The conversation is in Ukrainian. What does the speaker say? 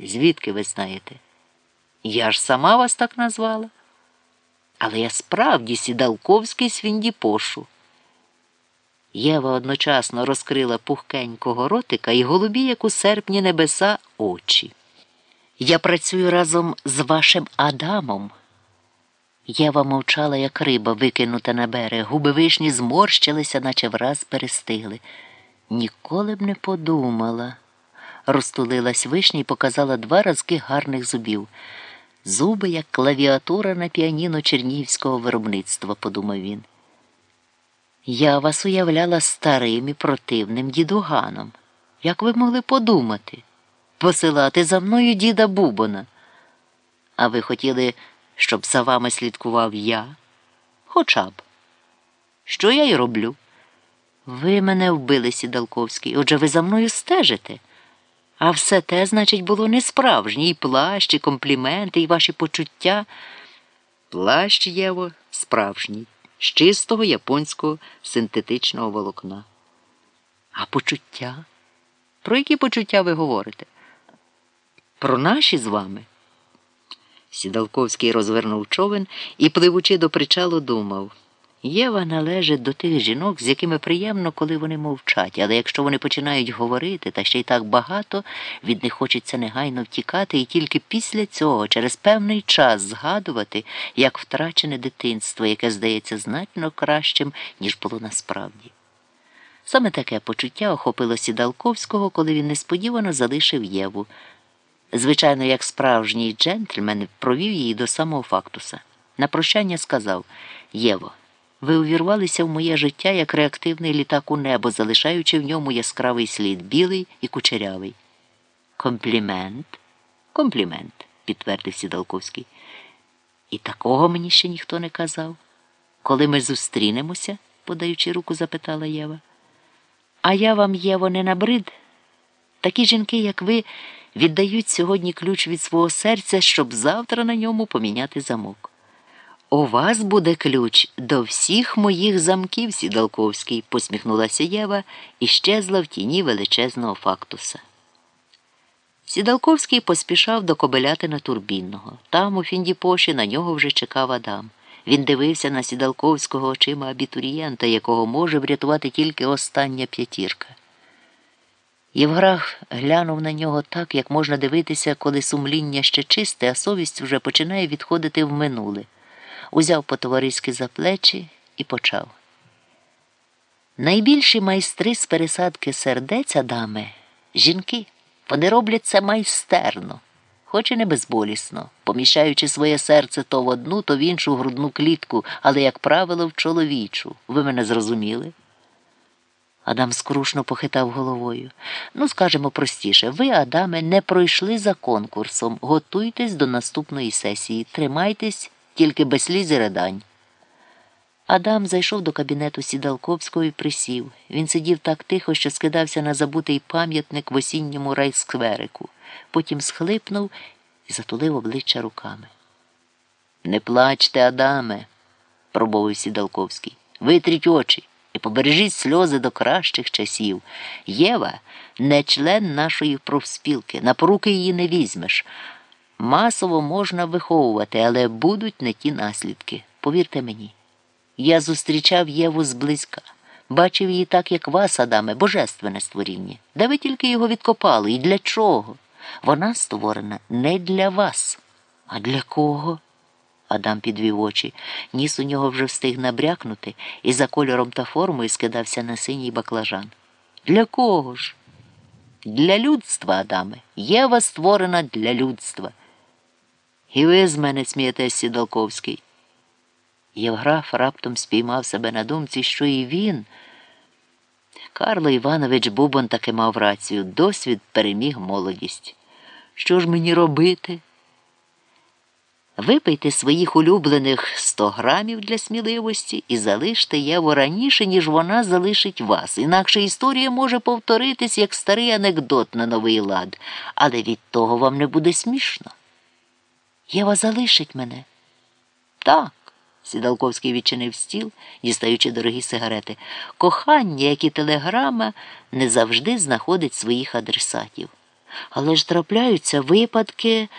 Звідки ви знаєте? Я ж сама вас так назвала. Але я справді сідалковський свіндіпошу. Єва одночасно розкрила пухкенького ротика і голубі, як у серпні небеса, очі. Я працюю разом з вашим Адамом. Єва мовчала, як риба, викинута на берег. Губи вишні зморщилися, наче враз перестигли. Ніколи б не подумала. Розтулилась вишня і показала два разки гарних зубів. Зуби, як клавіатура на піаніно чернігівського виробництва, подумав він. Я вас уявляла старим і противним дідуганом. Як ви могли подумати? Посилати за мною діда Бубона. А ви хотіли, щоб за вами слідкував я? Хоча б. Що я й роблю? Ви мене вбили, Сідалковський, отже ви за мною стежите. А все те, значить, було не справжнє, і плащ, і компліменти, і ваші почуття. Плащ, Єво, справжній, з чистого японського синтетичного волокна. А почуття? Про які почуття ви говорите? Про наші з вами? Сідалковський розвернув човен і, пливучи до причалу, думав. Єва належить до тих жінок, з якими приємно, коли вони мовчать, але якщо вони починають говорити, та ще й так багато, від них хочеться негайно втікати і тільки після цього, через певний час, згадувати, як втрачене дитинство, яке здається значно кращим, ніж було насправді. Саме таке почуття охопило Сідалковського, коли він несподівано залишив Єву. Звичайно, як справжній джентльмен провів її до самого фактуса. На прощання сказав Єво. Ви увірвалися в моє життя як реактивний літак у небо, залишаючи в ньому яскравий слід, білий і кучерявий. Комплімент? Комплімент, підтвердив Сідалковський. І такого мені ще ніхто не казав. Коли ми зустрінемося, подаючи руку, запитала Єва. А я вам, Єво, не набрид. Такі жінки, як ви, віддають сьогодні ключ від свого серця, щоб завтра на ньому поміняти замок. У вас буде ключ до всіх моїх замків, Сідалковський, посміхнулася Єва і щезла в тіні величезного фактуса. Сідалковський поспішав до Кобелятина Турбінного. Там, у Фіндіпоші, на нього вже чекав Адам. Він дивився на Сідалковського очима абітурієнта, якого може врятувати тільки остання п'ятірка. Євграф глянув на нього так, як можна дивитися, коли сумління ще чисте, а совість вже починає відходити в минуле узяв по-товариськи за плечі і почав. Найбільші майстри з пересадки сердець Адаме жінки. Вони роблять це майстерно, хоч і не безболісно, поміщаючи своє серце то в одну, то в іншу грудну клітку, але, як правило, в чоловічу. Ви мене зрозуміли? Адам скрушно похитав головою. Ну, скажемо простіше, ви, Адаме, не пройшли за конкурсом. Готуйтесь до наступної сесії, тримайтесь тільки без сліз і ридань. Адам зайшов до кабінету Сідалковського і присів. Він сидів так тихо, що скидався на забутий пам'ятник в осінньому райскверику. Потім схлипнув і затулив обличчя руками. Не плачте, Адаме, пробовив Сідалковський. Витріть очі і побережіть сльози до кращих часів. Єва не член нашої профспілки, на поруки її не візьмеш. Масово можна виховувати, але будуть не ті наслідки. Повірте мені. Я зустрічав Єву зблизька, бачив її так, як вас, Адаме, божественне створіння. Де ви тільки його відкопали і для чого? Вона створена не для вас. А для кого? Адам підвів очі. Ніс у нього вже встиг набрякнути і за кольором та формою скидався на синій баклажан. Для кого ж? Для людства, Адаме. Єва створена для людства. І ви з мене смієтесь, Сідалковський. Євграф раптом спіймав себе на думці, що і він. Карло Іванович Бубон таки мав рацію. Досвід переміг молодість. Що ж мені робити? Випийте своїх улюблених 100 грамів для сміливості і залиште Єву раніше, ніж вона залишить вас. Інакше історія може повторитись як старий анекдот на новий лад, але від того вам не буде смішно. Єва залишить мене. Так. Сідалковський відчинив стіл, дістаючи дорогі сигарети. Кохання, як і телеграма, не завжди знаходить своїх адресатів. Але ж трапляються випадки.